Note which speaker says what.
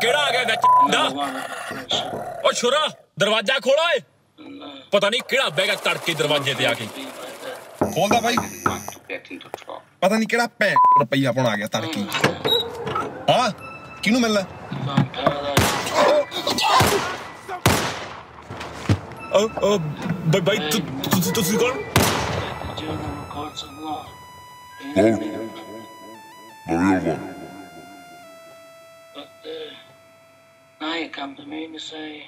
Speaker 1: केड़ा आ गया बेचंदा ओ छुरा दरवाज़ा खोलो पता नहीं केड़ा बैगा तड़के दरवाजे ते आके
Speaker 2: खोल
Speaker 3: दा भाई पता नहीं केड़ा पै रुपया पौन आ गया तड़के हाँ किनु
Speaker 2: मिलना
Speaker 1: Uh, uh, bye bye to, to, to, to the girl.
Speaker 2: Lord,
Speaker 4: the real.
Speaker 2: But uh, come to me and say.